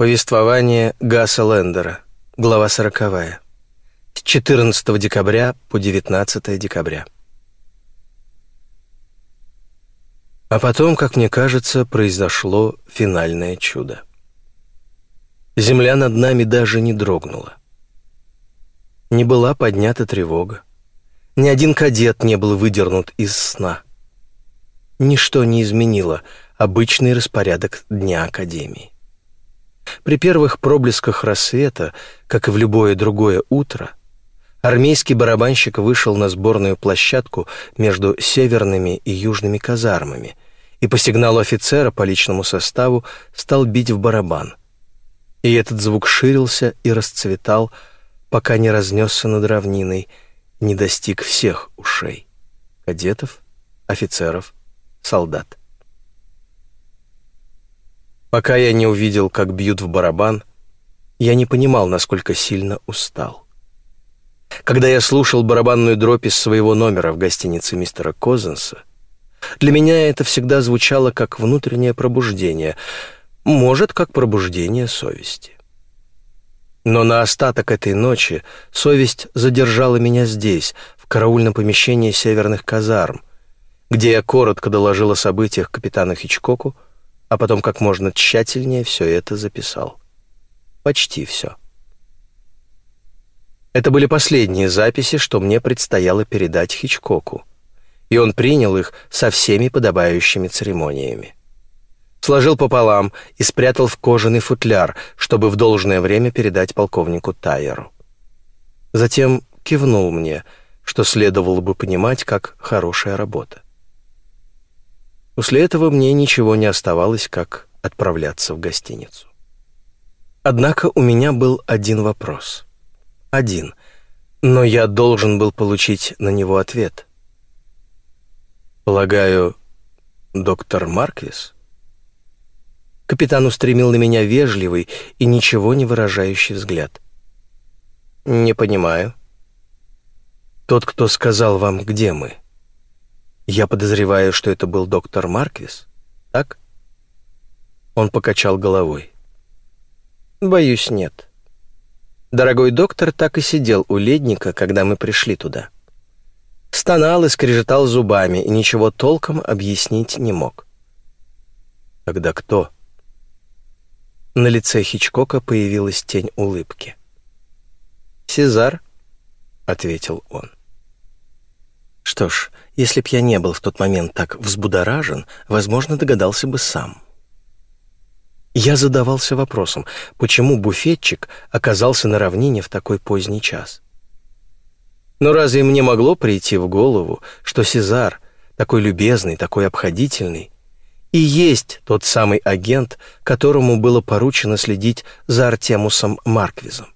Повествование Гаса Лендера, глава сороковая. С 14 декабря по 19 декабря. А потом, как мне кажется, произошло финальное чудо. Земля над нами даже не дрогнула. Не была поднята тревога. Ни один кадет не был выдернут из сна. Ничто не изменило обычный распорядок Дня Академии. При первых проблесках рассвета, как и в любое другое утро, армейский барабанщик вышел на сборную площадку между северными и южными казармами и по сигналу офицера по личному составу стал бить в барабан. И этот звук ширился и расцветал, пока не разнесся над равниной, не достиг всех ушей — кадетов, офицеров, солдат. Пока я не увидел, как бьют в барабан, я не понимал, насколько сильно устал. Когда я слушал барабанную дробь из своего номера в гостинице мистера Козенса, для меня это всегда звучало как внутреннее пробуждение, может, как пробуждение совести. Но на остаток этой ночи совесть задержала меня здесь, в караульном помещении северных казарм, где я коротко доложил о событиях капитану Хичкоку, а потом как можно тщательнее все это записал. Почти все. Это были последние записи, что мне предстояло передать Хичкоку, и он принял их со всеми подобающими церемониями. Сложил пополам и спрятал в кожаный футляр, чтобы в должное время передать полковнику Тайеру. Затем кивнул мне, что следовало бы понимать как хорошая работа. После этого мне ничего не оставалось, как отправляться в гостиницу. Однако у меня был один вопрос. Один. Но я должен был получить на него ответ. Полагаю, доктор Марквис? Капитан устремил на меня вежливый и ничего не выражающий взгляд. «Не понимаю». «Тот, кто сказал вам, где мы?» Я подозреваю, что это был доктор Марквис, так? Он покачал головой. Боюсь, нет. Дорогой доктор так и сидел у ледника, когда мы пришли туда. Стонал и скрежетал зубами, и ничего толком объяснить не мог. Тогда кто? На лице Хичкока появилась тень улыбки. «Сезар», — ответил он. Что ж, если б я не был в тот момент так взбудоражен, возможно, догадался бы сам. Я задавался вопросом, почему буфетчик оказался на равнине в такой поздний час. Но разве мне могло прийти в голову, что Сезар, такой любезный, такой обходительный, и есть тот самый агент, которому было поручено следить за Артемусом Марквизом?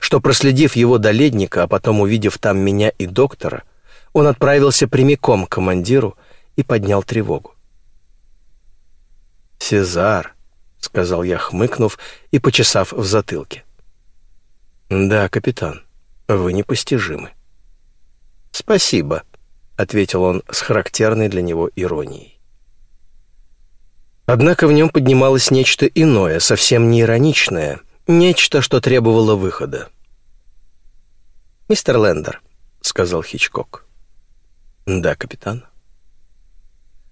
Что, проследив его до ледника, а потом увидев там меня и доктора, он отправился прямиком к командиру и поднял тревогу. «Сезар», — сказал я, хмыкнув и почесав в затылке. «Да, капитан, вы непостижимы». «Спасибо», — ответил он с характерной для него иронией. Однако в нем поднималось нечто иное, совсем не ироничное, нечто, что требовало выхода. «Мистер Лендер», — сказал Хичкок, — «Да, капитан».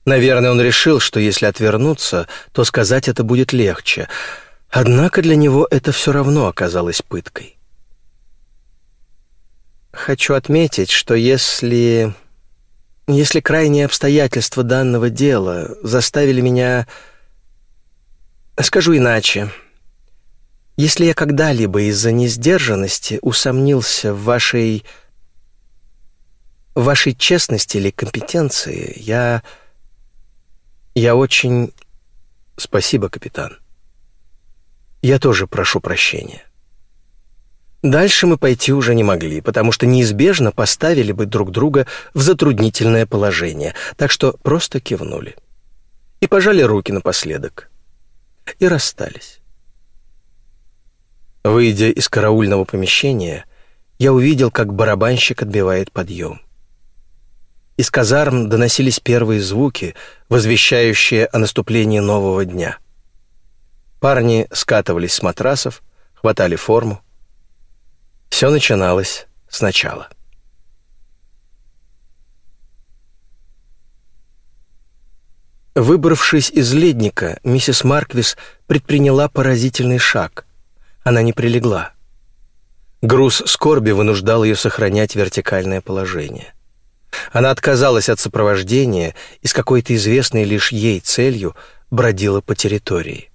Наверное, он решил, что если отвернуться, то сказать это будет легче. Однако для него это все равно оказалось пыткой. Хочу отметить, что если... Если крайние обстоятельства данного дела заставили меня... Скажу иначе. Если я когда-либо из-за несдержанности усомнился в вашей в вашей честности или компетенции я... Я очень... Спасибо, капитан. Я тоже прошу прощения. Дальше мы пойти уже не могли, потому что неизбежно поставили бы друг друга в затруднительное положение, так что просто кивнули. И пожали руки напоследок. И расстались. Выйдя из караульного помещения, я увидел, как барабанщик отбивает подъем. Из казарм доносились первые звуки, возвещающие о наступлении нового дня. Парни скатывались с матрасов, хватали форму. Все начиналось сначала. Выбравшись из ледника, миссис Марквис предприняла поразительный шаг. Она не прилегла. Груз скорби вынуждал ее сохранять вертикальное положение. Она отказалась от сопровождения и с какой-то известной лишь ей целью бродила по территории.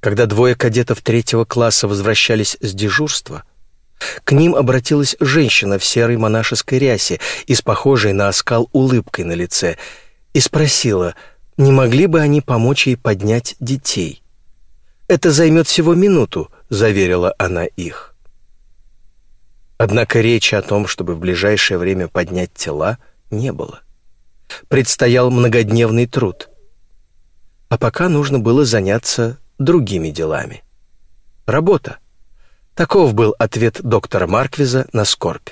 Когда двое кадетов третьего класса возвращались с дежурства, к ним обратилась женщина в серой монашеской рясе и с похожей на оскал улыбкой на лице и спросила, не могли бы они помочь ей поднять детей. «Это займет всего минуту», — заверила она их. Однако речи о том, чтобы в ближайшее время поднять тела, не было. Предстоял многодневный труд. А пока нужно было заняться другими делами. Работа. Таков был ответ доктора Марквиза на скорбь.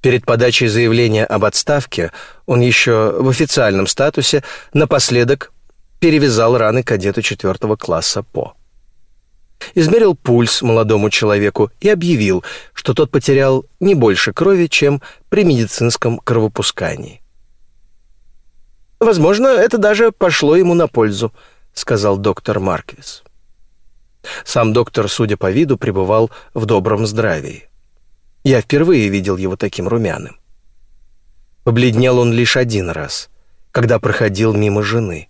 Перед подачей заявления об отставке он еще в официальном статусе напоследок перевязал раны кадету четвертого класса По. Измерил пульс молодому человеку и объявил, что тот потерял не больше крови, чем при медицинском кровопускании. «Возможно, это даже пошло ему на пользу», — сказал доктор Марквис. Сам доктор, судя по виду, пребывал в добром здравии. Я впервые видел его таким румяным. Побледнел он лишь один раз, когда проходил мимо жены.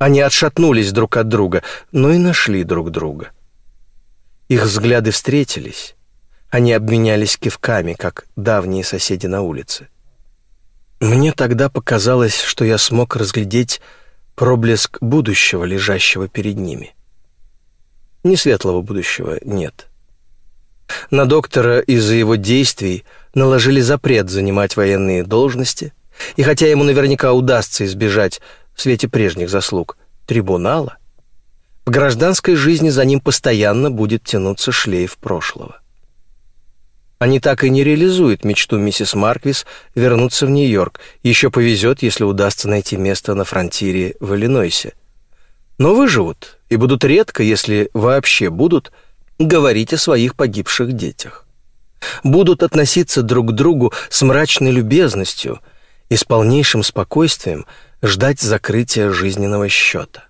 Они отшатнулись друг от друга, но и нашли друг друга. Их взгляды встретились. Они обменялись кивками, как давние соседи на улице. Мне тогда показалось, что я смог разглядеть проблеск будущего, лежащего перед ними. Не светлого будущего нет. На доктора из-за его действий наложили запрет занимать военные должности, и хотя ему наверняка удастся избежать в свете прежних заслуг трибунала, в гражданской жизни за ним постоянно будет тянуться шлейф прошлого. Они так и не реализуют мечту миссис Марквис вернуться в Нью-Йорк. Еще повезет, если удастся найти место на фронтире в Иллинойсе. Но выживут и будут редко, если вообще будут, говорить о своих погибших детях. Будут относиться друг к другу с мрачной любезностью и с полнейшим спокойствием ждать закрытия жизненного счета.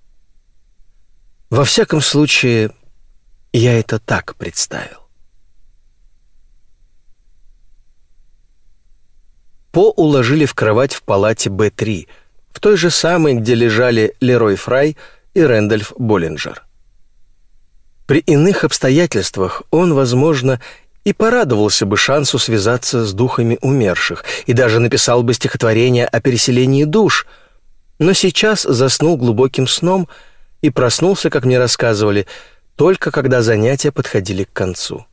Во всяком случае, я это так представил. По уложили в кровать в палате Б3, в той же самой, где лежали Лерой Фрай и Рэндольф Боллинджер. При иных обстоятельствах он, возможно, и порадовался бы шансу связаться с духами умерших и даже написал бы стихотворение о переселении душ, но сейчас заснул глубоким сном и проснулся, как мне рассказывали, только когда занятия подходили к концу.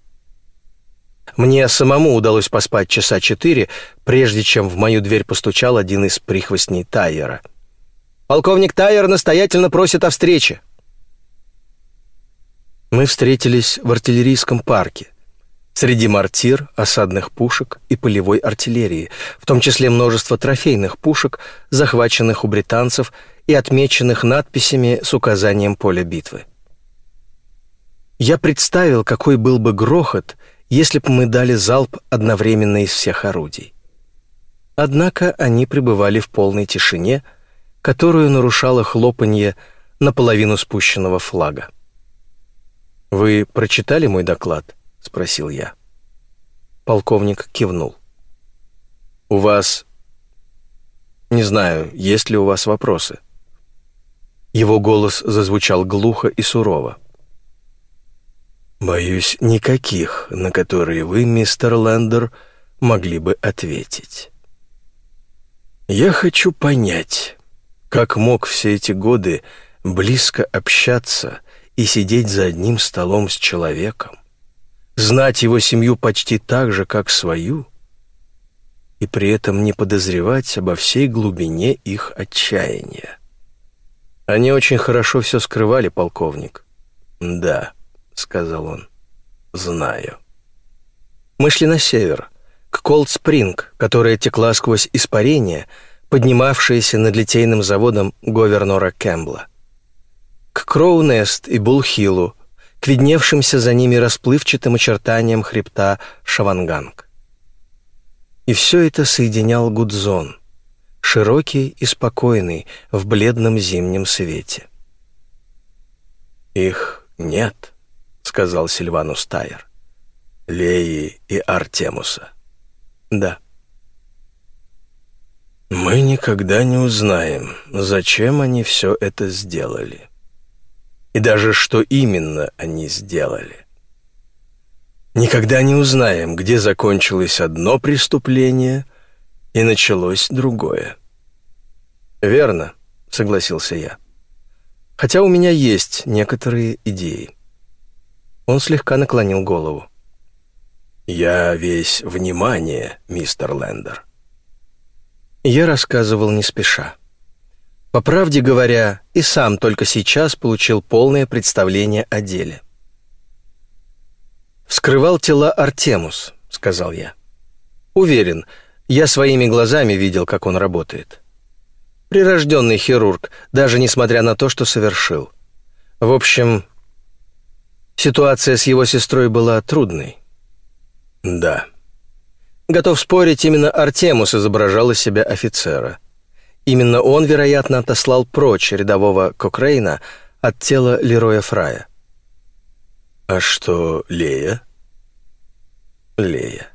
Мне самому удалось поспать часа четыре, прежде чем в мою дверь постучал один из прихвостней Тайера. «Полковник Тайер настоятельно просит о встрече». Мы встретились в артиллерийском парке, среди мортир, осадных пушек и полевой артиллерии, в том числе множество трофейных пушек, захваченных у британцев и отмеченных надписями с указанием поля битвы. Я представил, какой был бы грохот, если бы мы дали залп одновременно из всех орудий. Однако они пребывали в полной тишине, которую нарушало хлопанье наполовину спущенного флага. «Вы прочитали мой доклад?» — спросил я. Полковник кивнул. «У вас... Не знаю, есть ли у вас вопросы?» Его голос зазвучал глухо и сурово. «Боюсь, никаких, на которые вы, мистер Лендер, могли бы ответить. Я хочу понять, как мог все эти годы близко общаться и сидеть за одним столом с человеком, знать его семью почти так же, как свою, и при этом не подозревать обо всей глубине их отчаяния. Они очень хорошо все скрывали, полковник. Да, — сказал он. «Знаю». Мы шли на север, к Колд-Спринг, которая текла сквозь испарение, поднимавшееся над литейным заводом Гувернора Кэмбла. к Кроунест и Булхилу, к видневшимся за ними расплывчатым очертаниям хребта Шаванганг. И все это соединял Гудзон, широкий и спокойный в бледном зимнем свете. «Их нет», — сказал Сильванус Тайер. «Леи и Артемуса». «Да». «Мы никогда не узнаем, зачем они все это сделали. И даже что именно они сделали. Никогда не узнаем, где закончилось одно преступление и началось другое». «Верно», — согласился я. «Хотя у меня есть некоторые идеи». Он слегка наклонил голову. «Я весь внимание, мистер Лендер». Я рассказывал не спеша. По правде говоря, и сам только сейчас получил полное представление о деле. «Вскрывал тела Артемус», — сказал я. «Уверен, я своими глазами видел, как он работает. Прирожденный хирург, даже несмотря на то, что совершил. В общем, ситуация с его сестрой была трудной». «Да», Готов спорить, именно Артемус изображал из себя офицера. Именно он, вероятно, отослал прочь рядового Кокрейна от тела Лероя Фрая. «А что Лея?» «Лея».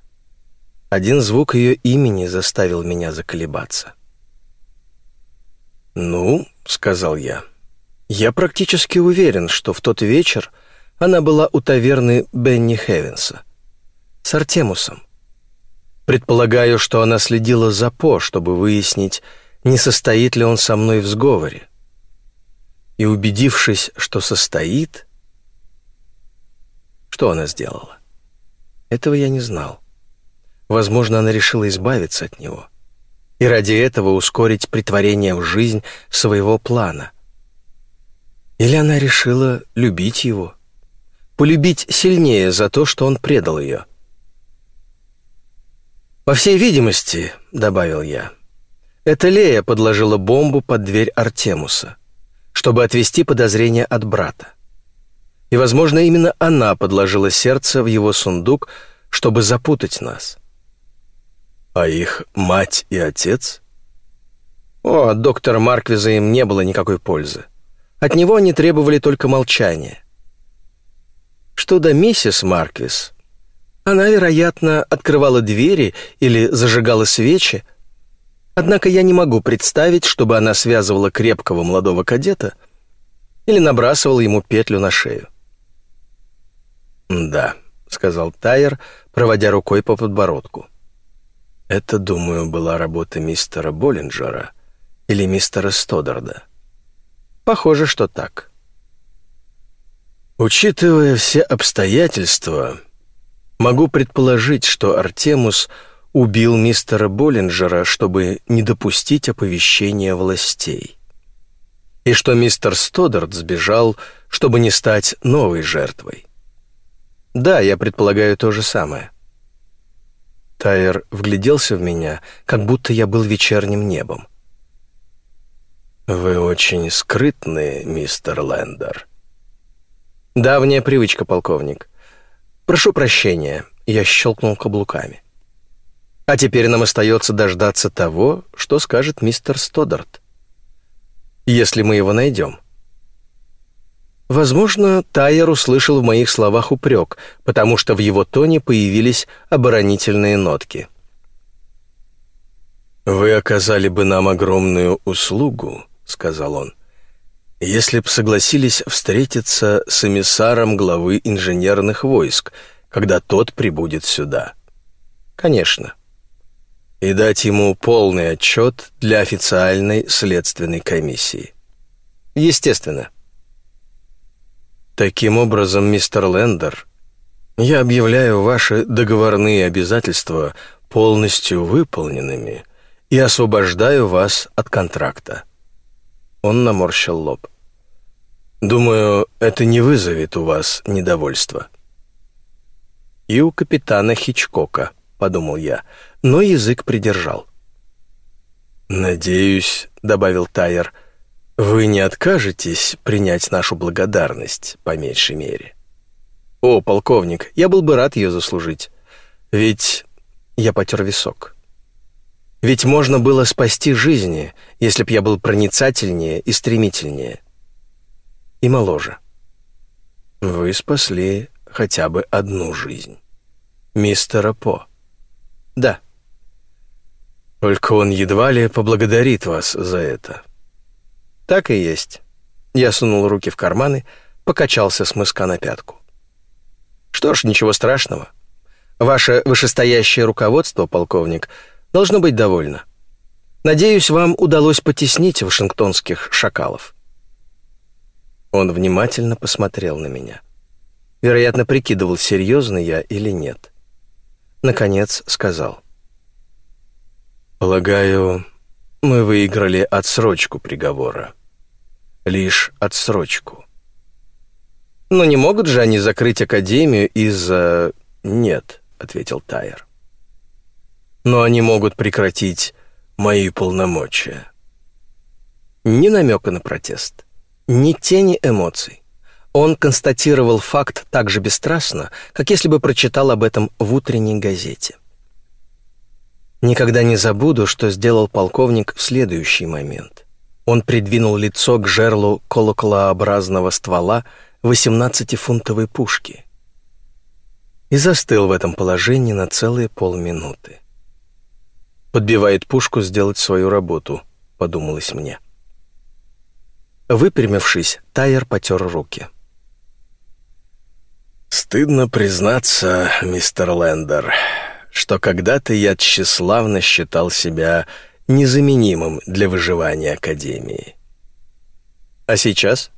Один звук ее имени заставил меня заколебаться. «Ну», — сказал я, — «я практически уверен, что в тот вечер она была у таверны Бенни Хевенса с Артемусом. Предполагаю, что она следила за По, чтобы выяснить, не состоит ли он со мной в сговоре. И убедившись, что состоит, что она сделала? Этого я не знал. Возможно, она решила избавиться от него и ради этого ускорить притворение в жизнь своего плана. Или она решила любить его, полюбить сильнее за то, что он предал ее — «По всей видимости», — добавил я, — «это Лея подложила бомбу под дверь Артемуса, чтобы отвести подозрения от брата. И, возможно, именно она подложила сердце в его сундук, чтобы запутать нас». «А их мать и отец?» О, от доктора Марквиза им не было никакой пользы. От него они требовали только молчания. Что до миссис Марквиз, она, вероятно, открывала двери или зажигала свечи. Однако я не могу представить, чтобы она связывала крепкого молодого кадета или набрасывала ему петлю на шею. «Да», — сказал Тайер, проводя рукой по подбородку. «Это, думаю, была работа мистера Боллинджера или мистера Стодарда. Похоже, что так». Учитывая все обстоятельства, Могу предположить, что Артемус убил мистера Боллинджера, чтобы не допустить оповещения властей. И что мистер Стодарт сбежал, чтобы не стать новой жертвой. Да, я предполагаю то же самое. Тайер вгляделся в меня, как будто я был вечерним небом. «Вы очень скрытны, мистер Лендер». «Давняя привычка, полковник. «Прошу прощения», — я щелкнул каблуками. «А теперь нам остается дождаться того, что скажет мистер Стодарт. Если мы его найдем». Возможно, Тайер услышал в моих словах упрек, потому что в его тоне появились оборонительные нотки. «Вы оказали бы нам огромную услугу», — сказал он, если б согласились встретиться с эмиссаром главы инженерных войск, когда тот прибудет сюда. Конечно. И дать ему полный отчет для официальной следственной комиссии. Естественно. Таким образом, мистер Лендер, я объявляю ваши договорные обязательства полностью выполненными и освобождаю вас от контракта. Он наморщил лоб. Думаю, это не вызовет у вас недовольства. И у капитана Хичкока, подумал я, но язык придержал. Надеюсь, добавил Тайер, Вы не откажетесь принять нашу благодарность, по меньшей мере. О, полковник, я был бы рад ее заслужить. Ведь я потер висок. Ведь можно было спасти жизни, если б я был проницательнее и стремительнее. И моложе. Вы спасли хотя бы одну жизнь. Мистера По. Да. Только он едва ли поблагодарит вас за это. Так и есть. Я сунул руки в карманы, покачался с мыска на пятку. Что ж, ничего страшного. Ваше вышестоящее руководство, полковник, должно быть довольно. Надеюсь, вам удалось потеснить вашингтонских шакалов. Он внимательно посмотрел на меня. Вероятно, прикидывал, серьезный я или нет. Наконец сказал. «Полагаю, мы выиграли отсрочку приговора. Лишь отсрочку. Но не могут же они закрыть Академию из-за... Нет, ответил Тайер. Но они могут прекратить мои полномочия. Ни намека на протест, ни тени эмоций. Он констатировал факт так же бесстрастно, как если бы прочитал об этом в утренней газете. Никогда не забуду, что сделал полковник в следующий момент. Он придвинул лицо к жерлу колоколообразного ствола 18-фунтовой пушки и застыл в этом положении на целые полминуты. «Подбивает пушку сделать свою работу», — подумалось мне. Выпрямившись, Тайер потер руки. «Стыдно признаться, мистер Лендер, что когда-то я тщеславно считал себя незаменимым для выживания Академии. А сейчас?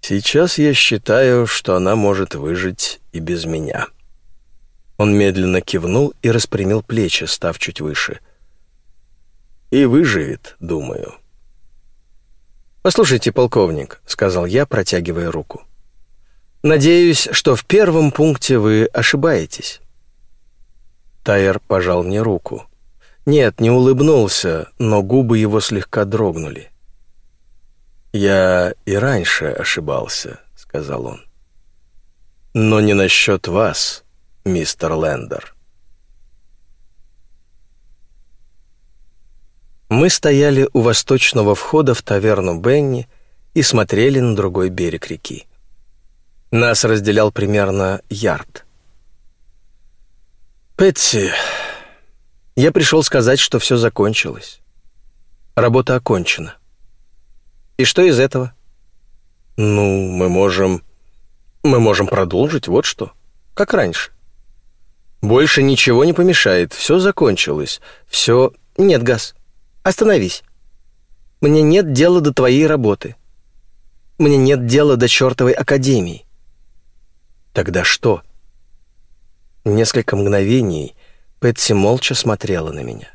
Сейчас я считаю, что она может выжить и без меня. Он медленно кивнул и распрямил плечи, став чуть выше. И выживет, думаю. «Послушайте, полковник», — сказал я, протягивая руку. «Надеюсь, что в первом пункте вы ошибаетесь». Тайер пожал мне руку. Нет, не улыбнулся, но губы его слегка дрогнули. «Я и раньше ошибался», — сказал он. «Но не насчет вас, мистер Лендер». Мы стояли у восточного входа в таверну Бенни и смотрели на другой берег реки. Нас разделял примерно ярд — «Пэтси, я пришел сказать, что все закончилось. Работа окончена. И что из этого? Ну, мы можем... Мы можем продолжить, вот что. Как раньше. Больше ничего не помешает, все закончилось. Все... Нет, Газ, остановись. Мне нет дела до твоей работы. Мне нет дела до чертовой академии. Тогда что? — Несколько мгновений Пэтси молча смотрела на меня.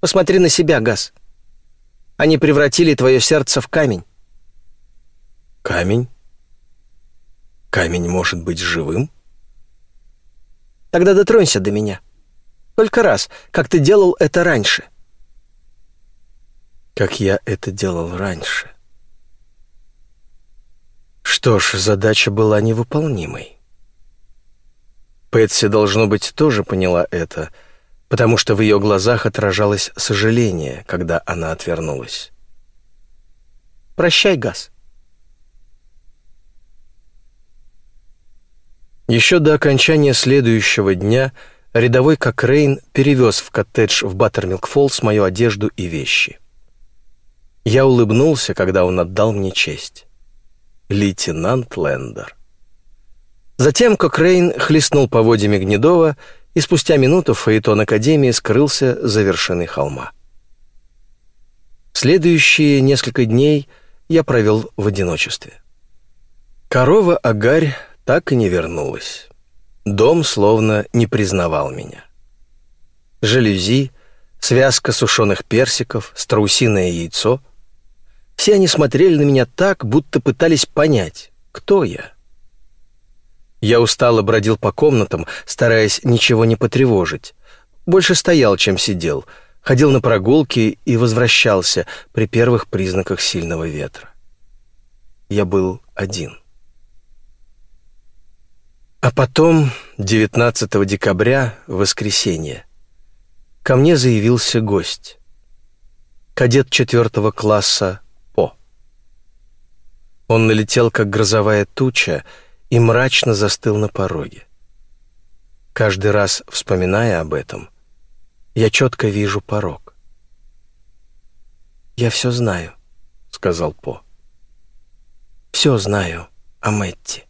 «Посмотри на себя, Газ. Они превратили твое сердце в камень». «Камень? Камень может быть живым?» «Тогда дотронься до меня. Только раз, как ты делал это раньше». «Как я это делал раньше?» Что ж, задача была невыполнимой. Пэтси, должно быть, тоже поняла это, потому что в ее глазах отражалось сожаление, когда она отвернулась. «Прощай, Газ». Еще до окончания следующего дня рядовой Кокрейн перевез в коттедж в Баттермилк-Фоллс мою одежду и вещи. Я улыбнулся, когда он отдал мне честь. Лейтенант Лендер. Затем Кокрейн хлестнул поводьями гнедого, и спустя минуту фаэтон Академии скрылся за вершиной холма. Следующие несколько дней я провел в одиночестве. Корова Агарь так и не вернулась. Дом словно не признавал меня. Жалюзи, связка сушеных персиков, страусиное яйцо — все они смотрели на меня так, будто пытались понять, кто я — я устало бродил по комнатам, стараясь ничего не потревожить. Больше стоял, чем сидел, ходил на прогулки и возвращался при первых признаках сильного ветра. Я был один. А потом, 19 декабря, воскресенье, ко мне заявился гость. Кадет четвертого класса. Он налетел, как грозовая туча, и мрачно застыл на пороге. Каждый раз, вспоминая об этом, я четко вижу порог. «Я все знаю», — сказал По. «Все знаю о Мэтти».